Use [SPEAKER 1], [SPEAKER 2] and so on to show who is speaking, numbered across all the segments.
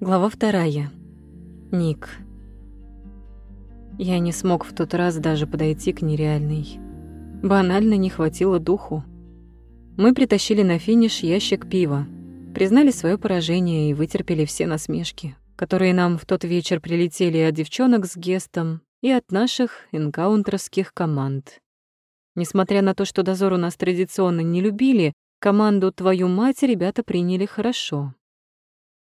[SPEAKER 1] Глава вторая. Ник. Я не смог в тот раз даже подойти к нереальной. Банально не хватило духу. Мы притащили на финиш ящик пива, признали свое поражение и вытерпели все насмешки, которые нам в тот вечер прилетели от девчонок с Гестом и от наших энкаунтерских команд. Несмотря на то, что дозор у нас традиционно не любили, команду «Твою мать» ребята приняли хорошо.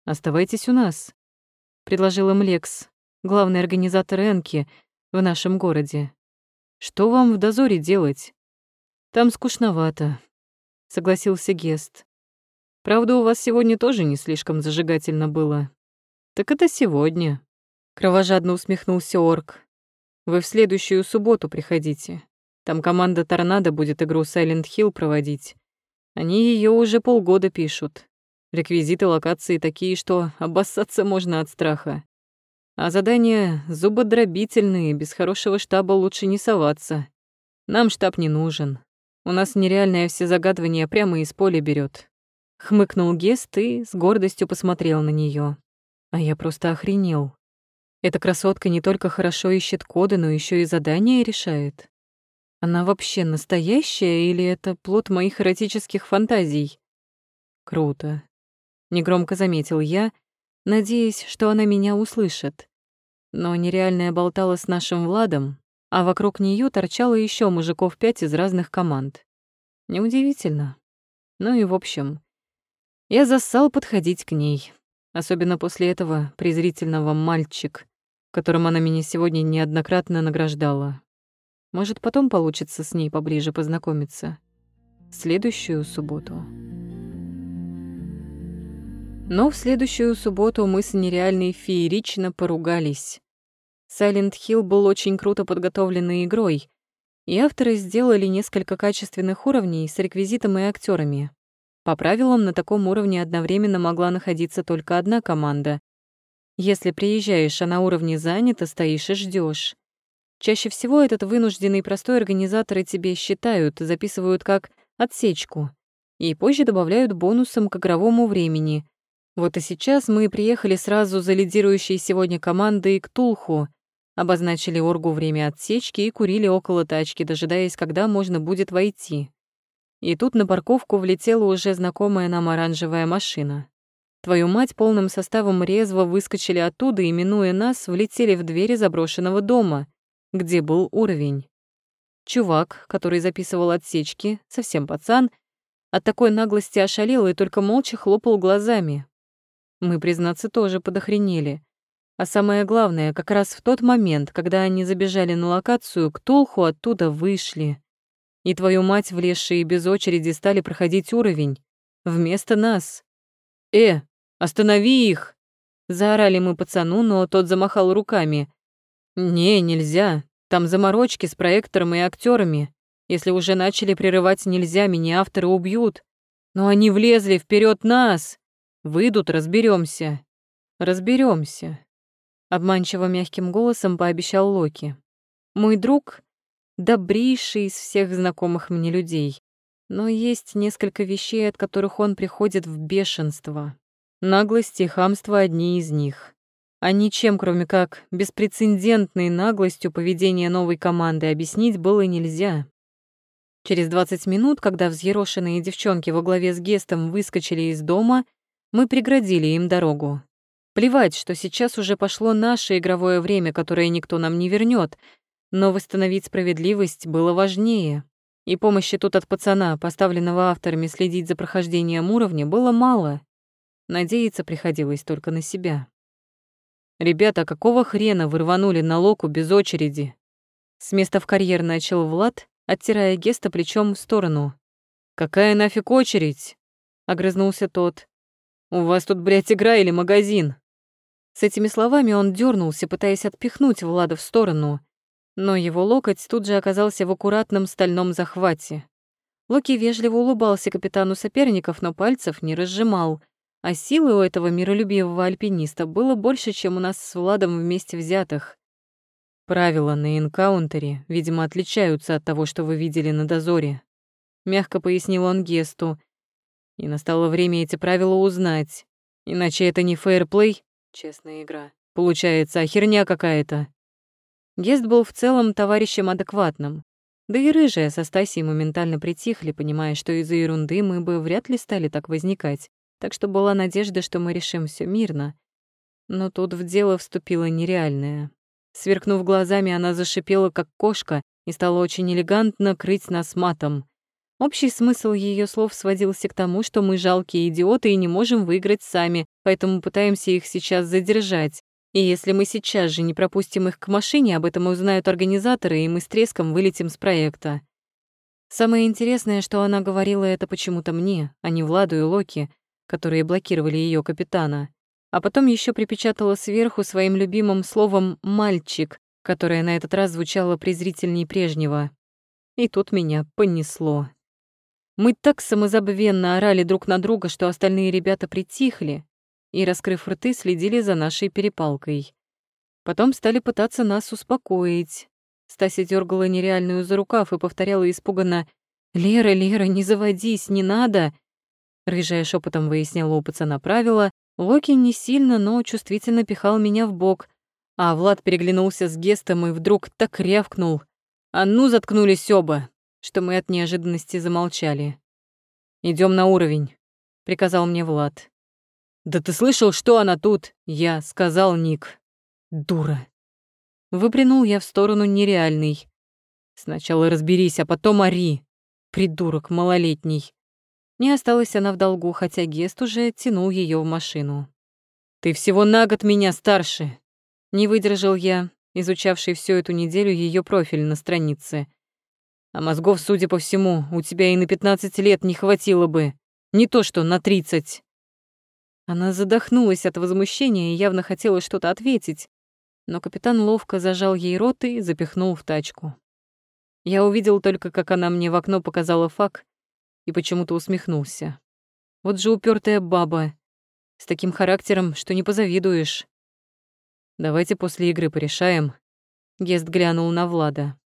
[SPEAKER 1] «Оставайтесь у нас», — предложил им Лекс, главный организатор Энки в нашем городе. «Что вам в дозоре делать?» «Там скучновато», — согласился Гест. «Правда, у вас сегодня тоже не слишком зажигательно было». «Так это сегодня», — кровожадно усмехнулся Орк. «Вы в следующую субботу приходите. Там команда «Торнадо» будет игру Silent Hill проводить. Они ее уже полгода пишут. Реквизиты локации такие, что обоссаться можно от страха. А задания зубодробительные, без хорошего штаба лучше не соваться. Нам штаб не нужен. У нас нереальное все загадывание прямо из поля берет. Хмыкнул Гест и с гордостью посмотрел на нее. А я просто охренел. Эта красотка не только хорошо ищет коды, но еще и задания решает. Она вообще настоящая или это плод моих эротических фантазий? Круто. Негромко заметил я, надеясь, что она меня услышит. Но нереальная болтала с нашим Владом, а вокруг нее торчало еще мужиков пять из разных команд. Неудивительно. Ну и в общем, я зассал подходить к ней, особенно после этого презрительного «мальчик», которым она меня сегодня неоднократно награждала. Может, потом получится с ней поближе познакомиться. Следующую субботу. Но в следующую субботу мы с нереальной феерично поругались. Silent Hill был очень круто подготовленной игрой, и авторы сделали несколько качественных уровней с реквизитом и актерами. По правилам, на таком уровне одновременно могла находиться только одна команда. Если приезжаешь, а на уровне занято, стоишь и ждешь. Чаще всего этот вынужденный простой организаторы тебе считают, записывают как «отсечку», и позже добавляют бонусом к игровому времени. Вот и сейчас мы приехали сразу за лидирующей сегодня командой к Тулху, обозначили оргу время отсечки и курили около тачки, дожидаясь, когда можно будет войти. И тут на парковку влетела уже знакомая нам оранжевая машина. Твою мать полным составом резво выскочили оттуда и, минуя нас, влетели в двери заброшенного дома, где был уровень. Чувак, который записывал отсечки, совсем пацан, от такой наглости ошалел и только молча хлопал глазами. Мы, признаться, тоже подохренели. А самое главное, как раз в тот момент, когда они забежали на локацию, к Толху оттуда вышли. И твою мать, влезшие без очереди, стали проходить уровень. Вместо нас. «Э, останови их!» Заорали мы пацану, но тот замахал руками. «Не, нельзя. Там заморочки с проектором и актерами. Если уже начали прерывать нельзя, меня авторы убьют. Но они влезли вперед нас. Выйдут, разберемся. Разберемся. Обманчиво мягким голосом пообещал Локи. Мой друг — добрейший из всех знакомых мне людей. Но есть несколько вещей, от которых он приходит в бешенство. Наглость и хамство — одни из них. А ничем, кроме как беспрецедентной наглостью поведения новой команды, объяснить было нельзя. Через 20 минут, когда взъерошенные девчонки во главе с Гестом выскочили из дома, мы преградили им дорогу. Плевать, что сейчас уже пошло наше игровое время, которое никто нам не вернет, но восстановить справедливость было важнее. И помощи тут от пацана, поставленного авторами следить за прохождением уровня, было мало. Надеяться приходилось только на себя. «Ребята, какого хрена вы рванули на локу без очереди?» С места в карьер начал Влад, оттирая Геста плечом в сторону. «Какая нафиг очередь?» — огрызнулся тот. «У вас тут, блядь, игра или магазин?» С этими словами он дернулся, пытаясь отпихнуть Влада в сторону, но его локоть тут же оказался в аккуратном стальном захвате. Локи вежливо улыбался капитану соперников, но пальцев не разжимал, а силы у этого миролюбивого альпиниста было больше, чем у нас с Владом вместе взятых. Правила на энкаунтере, видимо, отличаются от того, что вы видели на дозоре. Мягко пояснил он Гесту. И настало время эти правила узнать. Иначе это не фейерплей, Честная игра. Получается, а херня какая-то. Гест был в целом товарищем адекватным. Да и рыжая со Стасией моментально притихли, понимая, что из-за ерунды мы бы вряд ли стали так возникать. Так что была надежда, что мы решим все мирно. Но тут в дело вступило нереальное. Сверкнув глазами, она зашипела, как кошка, и стала очень элегантно крыть нас матом. Общий смысл ее слов сводился к тому, что мы жалкие идиоты и не можем выиграть сами, поэтому пытаемся их сейчас задержать. И если мы сейчас же не пропустим их к машине, об этом узнают организаторы, и мы с треском вылетим с проекта. Самое интересное, что она говорила это почему-то мне, а не Владу и Локи, которые блокировали ее капитана. А потом еще припечатала сверху своим любимым словом «мальчик», которое на этот раз звучало презрительней прежнего. И тут меня понесло. Мы так самозабвенно орали друг на друга, что остальные ребята притихли и, раскрыв рты, следили за нашей перепалкой. Потом стали пытаться нас успокоить. Стася дергала нереальную за рукав и повторяла испуганно «Лера, Лера, не заводись, не надо!» Рыжая шепотом выясняла у пацана правила, Локи не сильно, но чувствительно пихал меня в бок, а Влад переглянулся с Гестом и вдруг так рявкнул. «А ну, заткнулись оба!» Что мы от неожиданности замолчали. Идем на уровень», — приказал мне Влад. «Да ты слышал, что она тут?» «Я», — сказал Ник. «Дура». Выплюнул я в сторону нереальный. «Сначала разберись, а потом ори. Придурок малолетний». Не осталась она в долгу, хотя Гест уже тянул ее в машину. «Ты всего на год меня старше!» Не выдержал я, изучавший всю эту неделю ее профиль на странице. А мозгов, судя по всему, у тебя и на 15 лет не хватило бы. Не то что на 30. Она задохнулась от возмущения и явно хотела что-то ответить, но капитан ловко зажал ей рот и запихнул в тачку. Я увидел только, как она мне в окно показала фак и почему-то усмехнулся. Вот же упертая баба, с таким характером, что не позавидуешь. Давайте после игры порешаем. Гест глянул на Влада.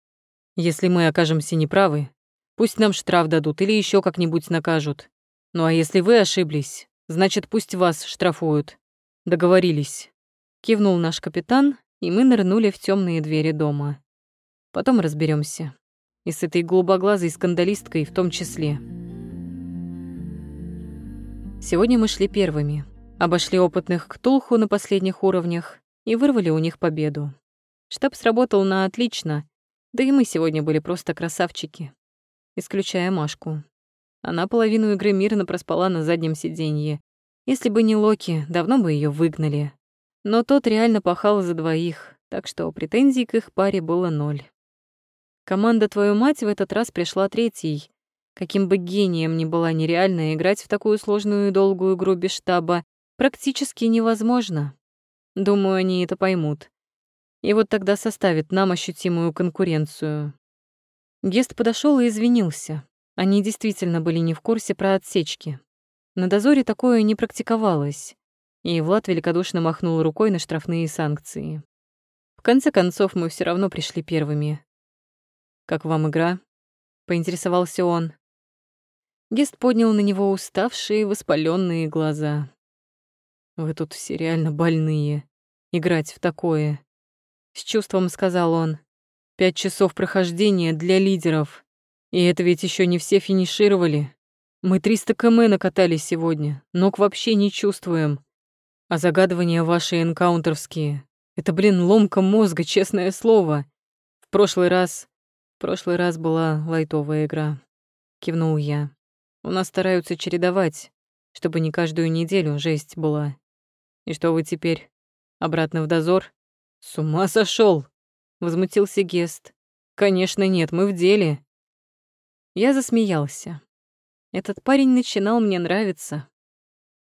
[SPEAKER 1] Если мы окажемся неправы, пусть нам штраф дадут или еще как-нибудь накажут. Ну а если вы ошиблись, значит, пусть вас штрафуют. Договорились. Кивнул наш капитан, и мы нырнули в темные двери дома. Потом разберемся. И с этой голубоглазой скандалисткой в том числе. Сегодня мы шли первыми, обошли опытных Ктулху на последних уровнях и вырвали у них победу. Штаб сработал на отлично, да и мы сегодня были просто красавчики. Исключая Машку. Она половину игры мирно проспала на заднем сиденье. Если бы не Локи, давно бы ее выгнали. Но тот реально пахал за двоих, так что претензий к их паре было ноль. Команда «Твою мать» в этот раз пришла третьей. Каким бы гением ни была нереально, играть в такую сложную и долгую игру без штаба практически невозможно. Думаю, они это поймут и вот тогда составит нам ощутимую конкуренцию. Гест подошел и извинился. Они действительно были не в курсе про отсечки. На дозоре такое не практиковалось, и Влад великодушно махнул рукой на штрафные санкции. В конце концов, мы все равно пришли первыми. «Как вам игра?» — поинтересовался он. Гест поднял на него уставшие, воспаленные глаза. «Вы тут все реально больные. Играть в такое с чувством сказал он. Пять часов прохождения для лидеров. И это ведь еще не все финишировали. Мы 300 км накатали сегодня, ног вообще не чувствуем. А загадывания ваши энкаунтерские — это, блин, ломка мозга, честное слово. В прошлый раз... В прошлый раз была лайтовая игра. Кивнул я. У нас стараются чередовать, чтобы не каждую неделю жесть была. И что вы теперь? Обратно в дозор? «С ума сошел! возмутился Гест. «Конечно нет, мы в деле». Я засмеялся. Этот парень начинал мне нравиться.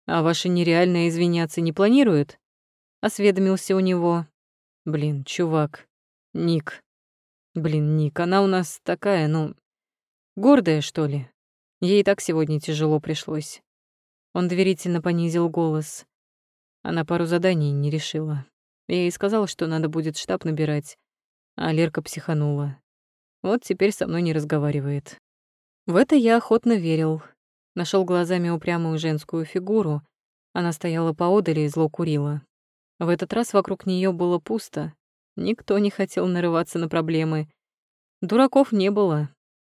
[SPEAKER 1] «А ваша нереальная извиняться не планирует?» — осведомился у него. «Блин, чувак. Ник. Блин, Ник, она у нас такая, ну, гордая, что ли? Ей и так сегодня тяжело пришлось». Он доверительно понизил голос. Она пару заданий не решила. Я ей сказала, что надо будет штаб набирать, а Лерка психанула. Вот теперь со мной не разговаривает. В это я охотно верил. Нашел глазами упрямую женскую фигуру. Она стояла поодаль и зло курила. В этот раз вокруг нее было пусто. Никто не хотел нарываться на проблемы. Дураков не было.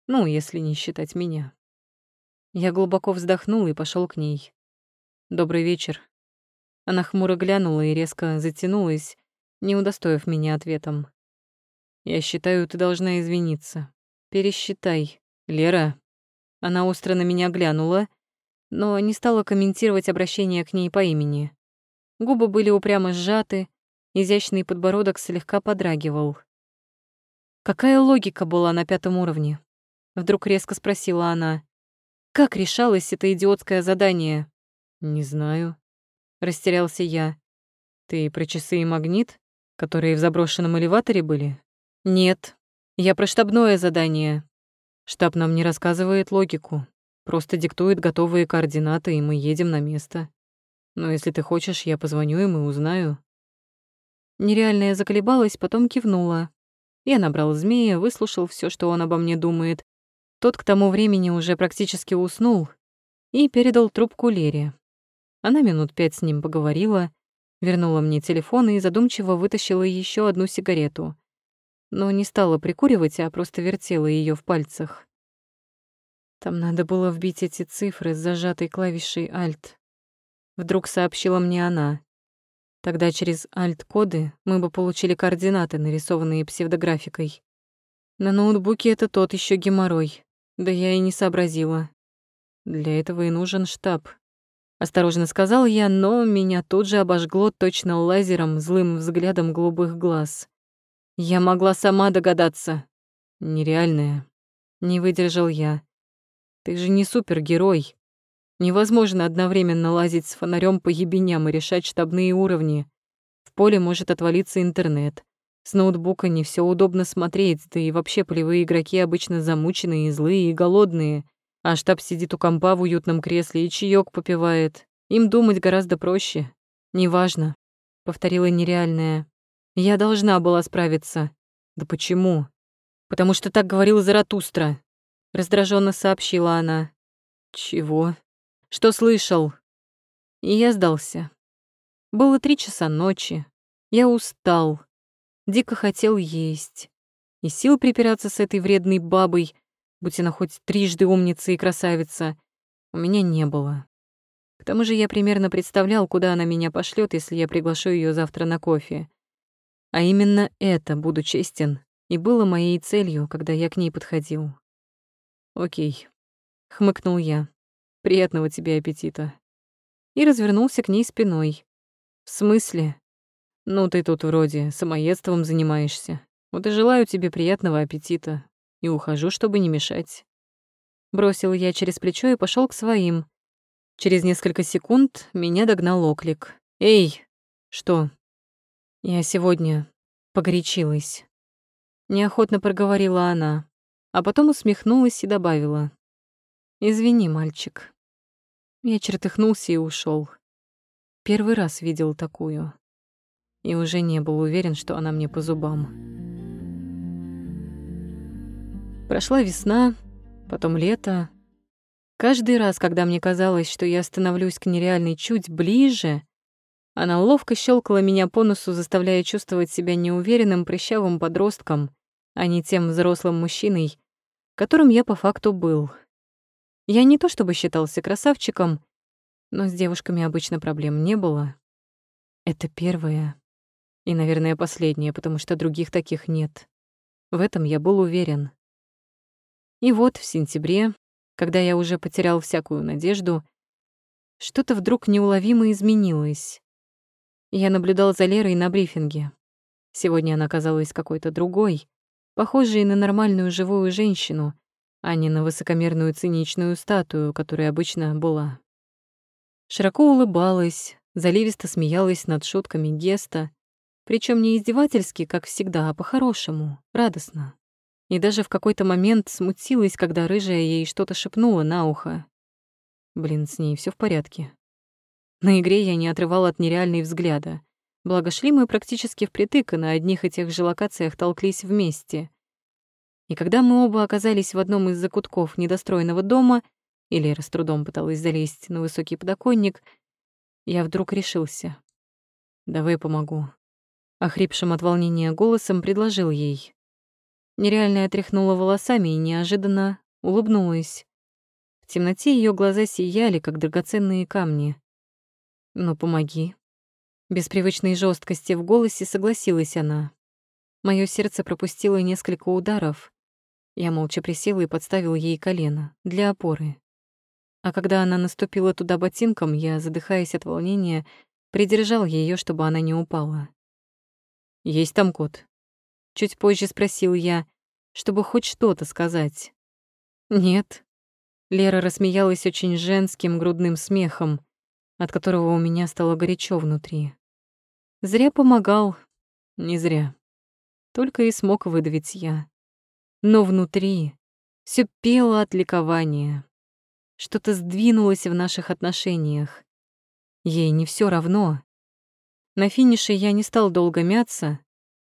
[SPEAKER 1] Ну, если не считать меня. Я глубоко вздохнул и пошел к ней. «Добрый вечер». Она хмуро глянула и резко затянулась, не удостоив меня ответом. «Я считаю, ты должна извиниться. Пересчитай. Лера». Она остро на меня глянула, но не стала комментировать обращение к ней по имени. Губы были упрямо сжаты, изящный подбородок слегка подрагивал. «Какая логика была на пятом уровне?» Вдруг резко спросила она. «Как решалось это идиотское задание?» «Не знаю», — растерялся я. «Ты про часы и магнит, которые в заброшенном элеваторе были?» «Нет, я про штабное задание. Штаб нам не рассказывает логику, просто диктует готовые координаты, и мы едем на место. Но если ты хочешь, я позвоню им и узнаю». Нереальная заколебалась, потом кивнула. Я набрал змея, выслушал все, что он обо мне думает. Тот к тому времени уже практически уснул и передал трубку Лере. Она минут пять с ним поговорила, вернула мне телефон и задумчиво вытащила еще одну сигарету. Но не стала прикуривать, а просто вертела ее в пальцах. Там надо было вбить эти цифры с зажатой клавишей Alt. Вдруг сообщила мне она. Тогда через альт-коды мы бы получили координаты, нарисованные псевдографикой. На ноутбуке это тот еще геморрой. Да я и не сообразила. Для этого и нужен штаб. Осторожно сказал я, но меня тут же обожгло точно лазером злым взглядом голубых глаз. Я могла сама догадаться. Нереальная. Не выдержал я. Ты же не супергерой. Невозможно одновременно лазить с фонарем по ебеням и решать штабные уровни. В поле может отвалиться интернет. С ноутбука не все удобно смотреть, да и вообще полевые игроки обычно замученные, злые и голодные. А штаб сидит у компа в уютном кресле и чаек попивает. Им думать гораздо проще. Неважно, повторила нереальная. Я должна была справиться. Да почему? Потому что так говорил Заратустра, раздраженно сообщила она. Чего? Что слышал?» И я сдался. Было три часа ночи. Я устал. Дико хотел есть. И сил припираться с этой вредной бабой, будь она хоть трижды умница и красавица, у меня не было. К тому же я примерно представлял, куда она меня пошлет, если я приглашу ее завтра на кофе. А именно это, буду честен, и было моей целью, когда я к ней подходил. «Окей», — хмыкнул я. Приятного тебе аппетита. И развернулся к ней спиной. В смысле? Ну, ты тут вроде самоедством занимаешься. Вот и желаю тебе приятного аппетита. И ухожу, чтобы не мешать. Бросил я через плечо и пошел к своим. Через несколько секунд меня догнал оклик. «Эй!» «Что?» «Я сегодня погорячилась». Неохотно проговорила она, а потом усмехнулась и добавила. «Извини, мальчик, я чертыхнулся и ушел. Первый раз видел такую. И уже не был уверен, что она мне по зубам. Прошла весна, потом лето. Каждый раз, когда мне казалось, что я становлюсь к нереальной чуть ближе, она ловко щелкала меня по носу, заставляя чувствовать себя неуверенным прыщавым подростком, а не тем взрослым мужчиной, которым я по факту был. Я не то чтобы считался красавчиком, но с девушками обычно проблем не было. Это первое и, наверное, последнее, потому что других таких нет. В этом я был уверен. И вот в сентябре, когда я уже потерял всякую надежду, что-то вдруг неуловимо изменилось. Я наблюдал за Лерой на брифинге. Сегодня она казалась какой-то другой, похожей на нормальную живую женщину, а не на высокомерную циничную статую, которая обычно была. Широко улыбалась, заливисто смеялась над шутками Геста, причем не издевательски, как всегда, а по-хорошему, радостно. И даже в какой-то момент смутилась, когда рыжая ей что-то шепнула на ухо. Блин, с ней все в порядке. На игре я не отрывала от нереальной взгляда. Благо шли мы практически впритык, и на одних и тех же локациях толклись вместе. И когда мы оба оказались в одном из закутков недостроенного дома, и Лера с трудом пыталась залезть на высокий подоконник, я вдруг решился. давай помогу. Охрипшим от волнения голосом предложил ей. Нереальная тряхнула волосами и неожиданно улыбнулась. В темноте ее глаза сияли, как драгоценные камни. «Ну, помоги». Без привычной жесткости в голосе согласилась она. Мое сердце пропустило несколько ударов. Я молча присела и подставила ей колено для опоры. А когда она наступила туда ботинком, я, задыхаясь от волнения, придержал ее, чтобы она не упала. «Есть там кот?» Чуть позже спросил я, чтобы хоть что-то сказать. «Нет». Лера рассмеялась очень женским грудным смехом, от которого у меня стало горячо внутри. Зря помогал. Не зря. Только и смог выдавить я. Но внутри все пело от ликования. Что-то сдвинулось в наших отношениях. Ей не все равно. На финише я не стал долго мяться,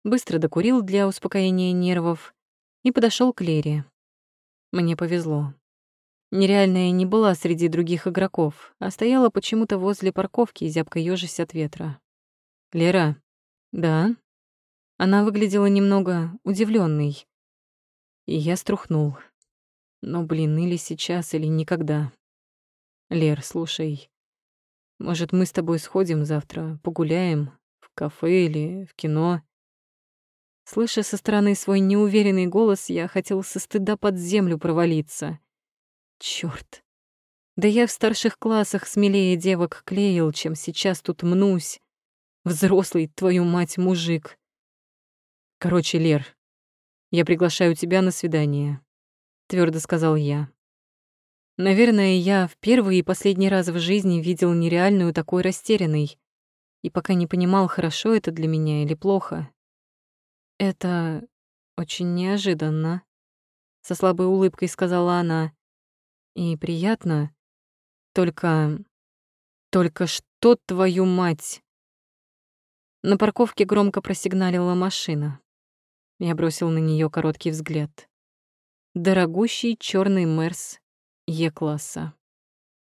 [SPEAKER 1] быстро докурил для успокоения нервов и подошел к Лере. Мне повезло. Нереальная не была среди других игроков, а стояла почему-то возле парковки, зябко ёжись от ветра. «Лера?» «Да?» Она выглядела немного удивленной, И я струхнул. Но, блин, или сейчас, или никогда. «Лер, слушай, может, мы с тобой сходим завтра, погуляем в кафе или в кино?» Слыша со стороны свой неуверенный голос, я хотел со стыда под землю провалиться. Чёрт. Да я в старших классах смелее девок клеил, чем сейчас тут мнусь. Взрослый, твою мать, мужик. Короче, Лер, я приглашаю тебя на свидание, твердо сказал я. Наверное, я в первый и последний раз в жизни видел нереальную такой растерянной и пока не понимал, хорошо это для меня или плохо. «Это очень неожиданно», — со слабой улыбкой сказала она. «И приятно. Только... Только что, твою мать?» На парковке громко просигналила машина. Я бросил на нее короткий взгляд. Дорогущий черный Мерс Е-класса.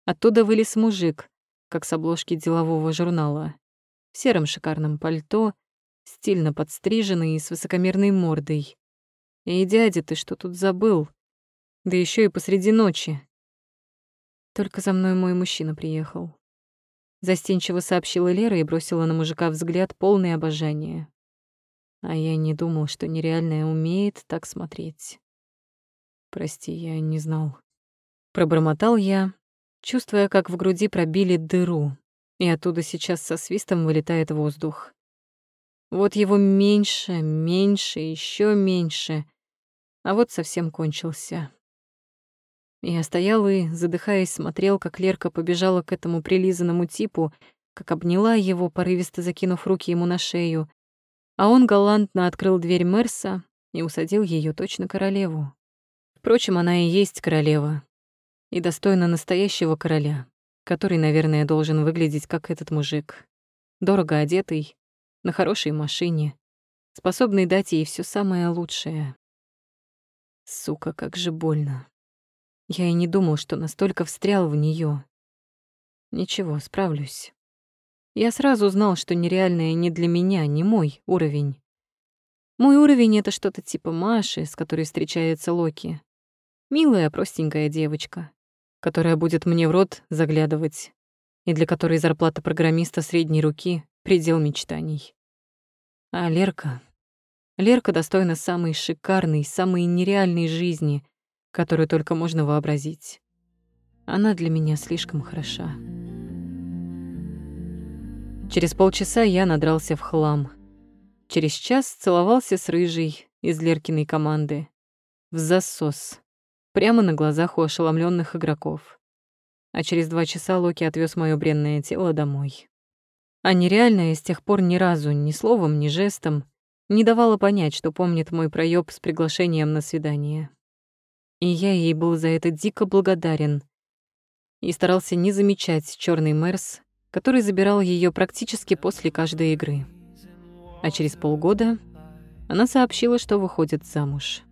[SPEAKER 1] Оттуда вылез мужик, как с обложки делового журнала, в сером шикарном пальто стильно подстриженный и с высокомерной мордой. «Эй, дядя, ты что тут забыл? Да еще и посреди ночи». Только за мной мой мужчина приехал. Застенчиво сообщила Лера и бросила на мужика взгляд полный обожания. А я не думал, что нереальная умеет так смотреть. Прости, я не знал. Пробормотал я, чувствуя, как в груди пробили дыру, и оттуда сейчас со свистом вылетает воздух. Вот его меньше, меньше, еще меньше. А вот совсем кончился. Я стоял и, задыхаясь, смотрел, как Лерка побежала к этому прилизанному типу, как обняла его, порывисто закинув руки ему на шею, а он галантно открыл дверь Мерса и усадил ее точно королеву. Впрочем, она и есть королева, и достойна настоящего короля, который, наверное, должен выглядеть как этот мужик, дорого одетый, на хорошей машине, способный дать ей все самое лучшее. Сука, как же больно. Я и не думал, что настолько встрял в нее. Ничего, справлюсь. Я сразу знал, что нереальное не для меня, не мой уровень. Мой уровень — это что-то типа Маши, с которой встречается Локи. Милая, простенькая девочка, которая будет мне в рот заглядывать, и для которой зарплата программиста средней руки предел мечтаний. А Лерка... Лерка достойна самой шикарной, самой нереальной жизни, которую только можно вообразить. Она для меня слишком хороша. Через полчаса я надрался в хлам. Через час целовался с рыжей из Леркиной команды. В засос. Прямо на глазах у ошеломленных игроков. А через два часа Локи отвез мое бренное тело домой. А нереальная с тех пор ни разу, ни словом, ни жестом не давала понять, что помнит мой проёб с приглашением на свидание. И я ей был за это дико благодарен. И старался не замечать черный Мерс, который забирал ее практически после каждой игры. А через полгода она сообщила, что выходит замуж.